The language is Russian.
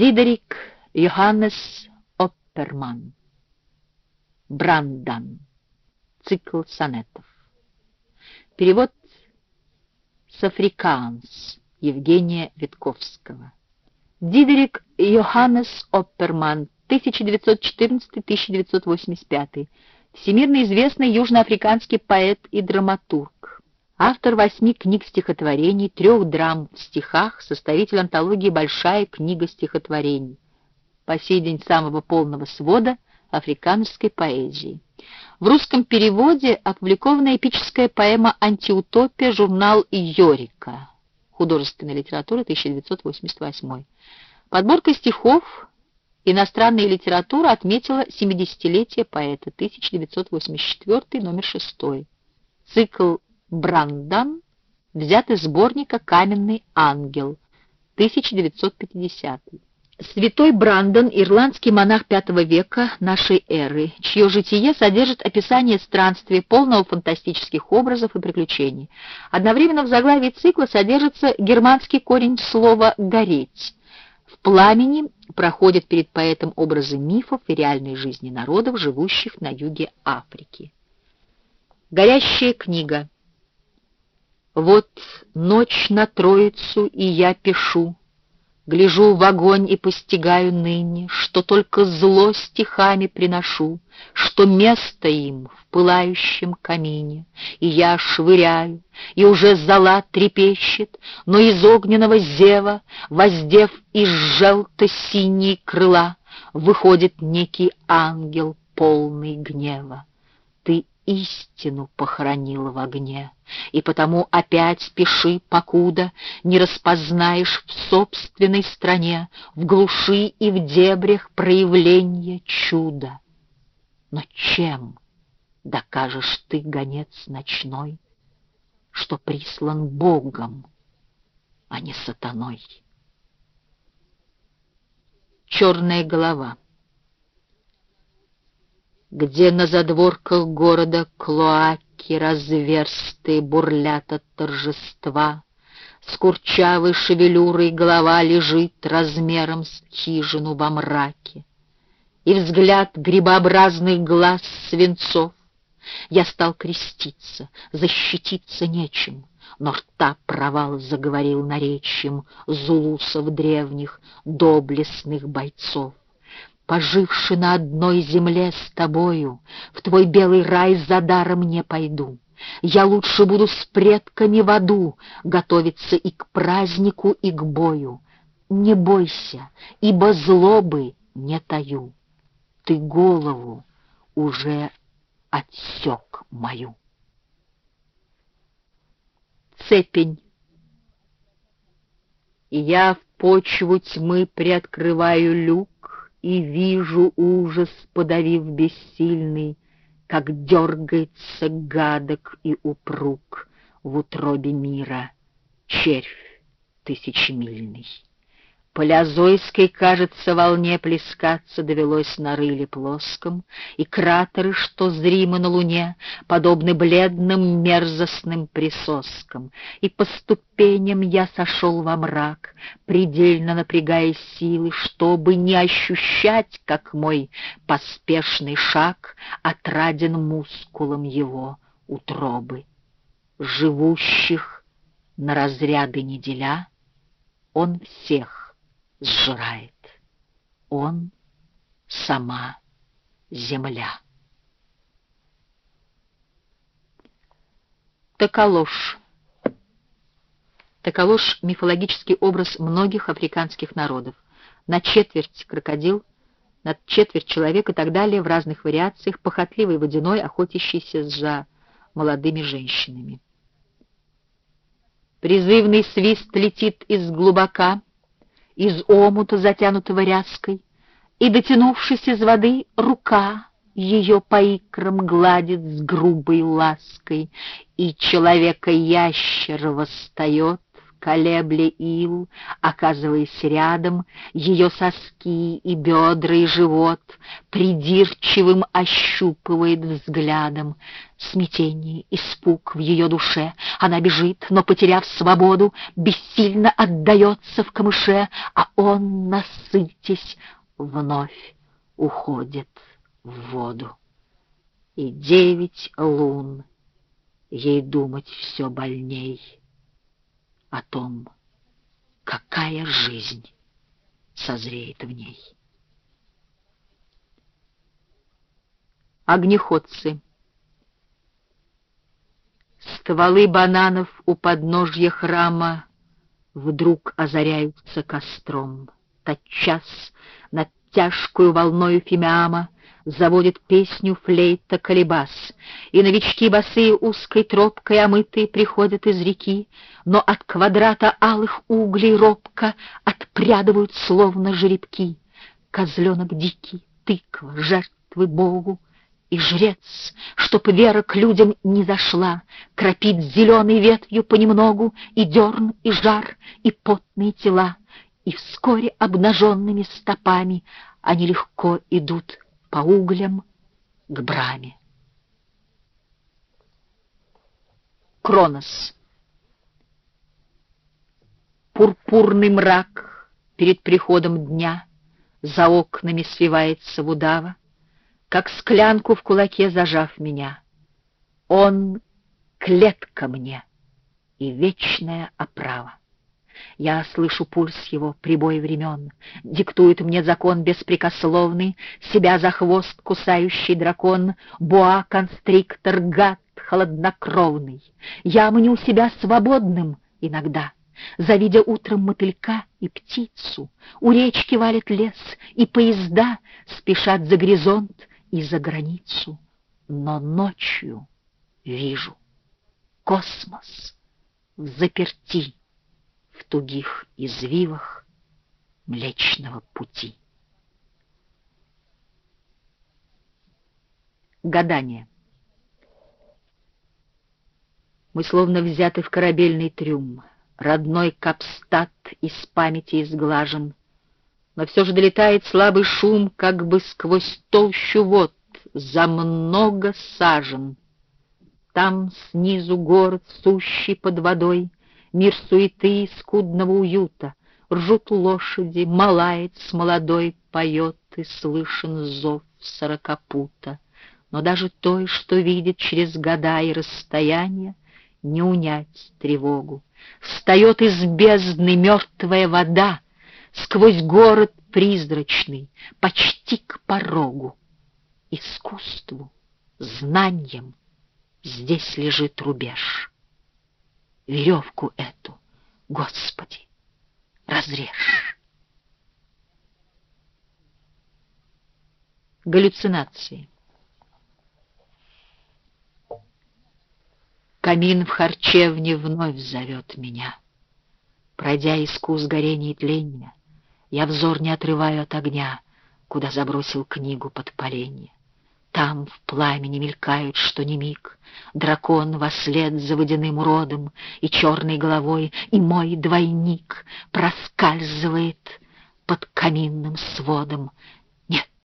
Дидерик Йоханнес Опперман. Брандан. Цикл сонетов. Перевод с африкаанс Евгения Витковского. Дидерик Йоханнес Опперман, 1914-1985. Всемирно известный южноафриканский поэт и драматург. Автор восьми книг стихотворений, трех драм в стихах, составитель антологии «Большая книга стихотворений». По сей день самого полного свода африканской поэзии. В русском переводе опубликована эпическая поэма «Антиутопия», журнал «Йорика». Художественная литература, 1988. Подборка стихов «Иностранная литература» отметила 70-летие поэта, 1984, номер 6. Цикл «Брандан» взят из сборника «Каменный ангел», 1950. Святой Брандон, ирландский монах V века нашей эры, чье житие содержит описание странствий, полного фантастических образов и приключений. Одновременно в заглавии цикла содержится германский корень слова «гореть». В пламени проходят перед поэтом образы мифов и реальной жизни народов, живущих на юге Африки. Горящая книга. Вот ночь на Троицу, и я пишу, Гляжу в огонь и постигаю ныне, Что только зло стихами приношу, Что место им в пылающем камине. И я швыряю, и уже зола трепещет, Но из огненного зева, Воздев из желто-синей крыла, Выходит некий ангел, полный гнева. Ты истину похоронила в огне, и потому опять спеши, покуда не распознаешь в собственной стране, в глуши и в дебрях проявление чуда. Но чем докажешь ты, гонец ночной, что прислан Богом, а не сатаной? Черная голова — где на задворках города клоаки разверстые бурлят от торжества. С курчавой шевелюрой голова лежит размером с хижину во мраке. И взгляд грибообразных глаз свинцов. Я стал креститься, защититься нечем, но рта провал заговорил наречием зулусов древних, доблестных бойцов поживши на одной земле с тобою, в твой белый рай за даром не пойду. Я лучше буду с предками в аду готовиться и к празднику, и к бою. Не бойся, ибо злобы не таю. Ты голову уже отсек мою. Цепень. Я в почву тьмы приоткрываю люк, и вижу ужас, подавив бессильный, Как дергается гадок и упруг В утробе мира червь тысячемильный. Палеозойской, кажется, волне плескаться довелось на рыле плоском, и кратеры, что зримы на луне, подобны бледным мерзостным присоскам. И по ступеням я сошел во мрак, предельно напрягая силы, чтобы не ощущать, как мой поспешный шаг отраден мускулом его утробы. Живущих на разряды неделя, он всех сжирает. Он — сама земля. Токолош. Токолош — мифологический образ многих африканских народов. На четверть крокодил, на четверть человек и так далее в разных вариациях, похотливый водяной, охотящийся за молодыми женщинами. Призывный свист летит из глубока, из омута, затянутого ряской, и, дотянувшись из воды, рука ее по икрам гладит с грубой лаской, и человека-ящер восстает колебля ил, оказываясь рядом, ее соски и бедра и живот придирчивым ощупывает взглядом. Смятение, испуг в ее душе, она бежит, но, потеряв свободу, бессильно отдается в камыше, а он, насытясь, вновь уходит в воду. И девять лун ей думать все больней о том, какая жизнь созреет в ней. Огнеходцы Стволы бананов у подножья храма Вдруг озаряются костром. Тотчас над тяжкую волною фимиама заводит песню флейта колебас, и новички босые узкой тропкой омытые приходят из реки, но от квадрата алых углей робко отпрядывают словно жеребки. Козленок дикий, тыква, жертвы Богу, и жрец, чтоб вера к людям не зашла, Кропит зеленой ветвью понемногу И дерн, и жар, и потные тела, И вскоре обнаженными стопами Они легко идут по углям к браме. Кронос. Пурпурный мрак перед приходом дня За окнами свивается в удава, Как склянку в кулаке зажав меня. Он — клетка мне и вечная оправа. Я слышу пульс его, прибой времен, Диктует мне закон беспрекословный, Себя за хвост кусающий дракон, Боа-констриктор, гад холоднокровный. Я мню себя свободным иногда, Завидя утром мотылька и птицу, У речки валит лес, и поезда Спешат за горизонт и за границу. Но ночью вижу космос в заперти в тугих извивах Млечного пути. Гадание. Мы словно взяты в корабельный трюм, Родной капстат из памяти изглажен, Но все же долетает слабый шум, Как бы сквозь толщу вод, За много сажен. Там снизу город, сущий под водой, Мир суеты и скудного уюта. Ржут лошади, малает с молодой, Поет и слышен зов сорокопута. Но даже той, что видит через года и расстояние, Не унять тревогу. Встает из бездны мертвая вода, Сквозь город призрачный, почти к порогу. Искусству, знанием здесь лежит рубеж веревку эту, Господи, разрежь. Галлюцинации. Камин в харчевне вновь зовет меня. Пройдя искус горения и тления, Я взор не отрываю от огня, Куда забросил книгу под поленье. Там в пламени мелькают, что не миг, Дракон во след за водяным уродом И черной головой, и мой двойник Проскальзывает под каминным сводом.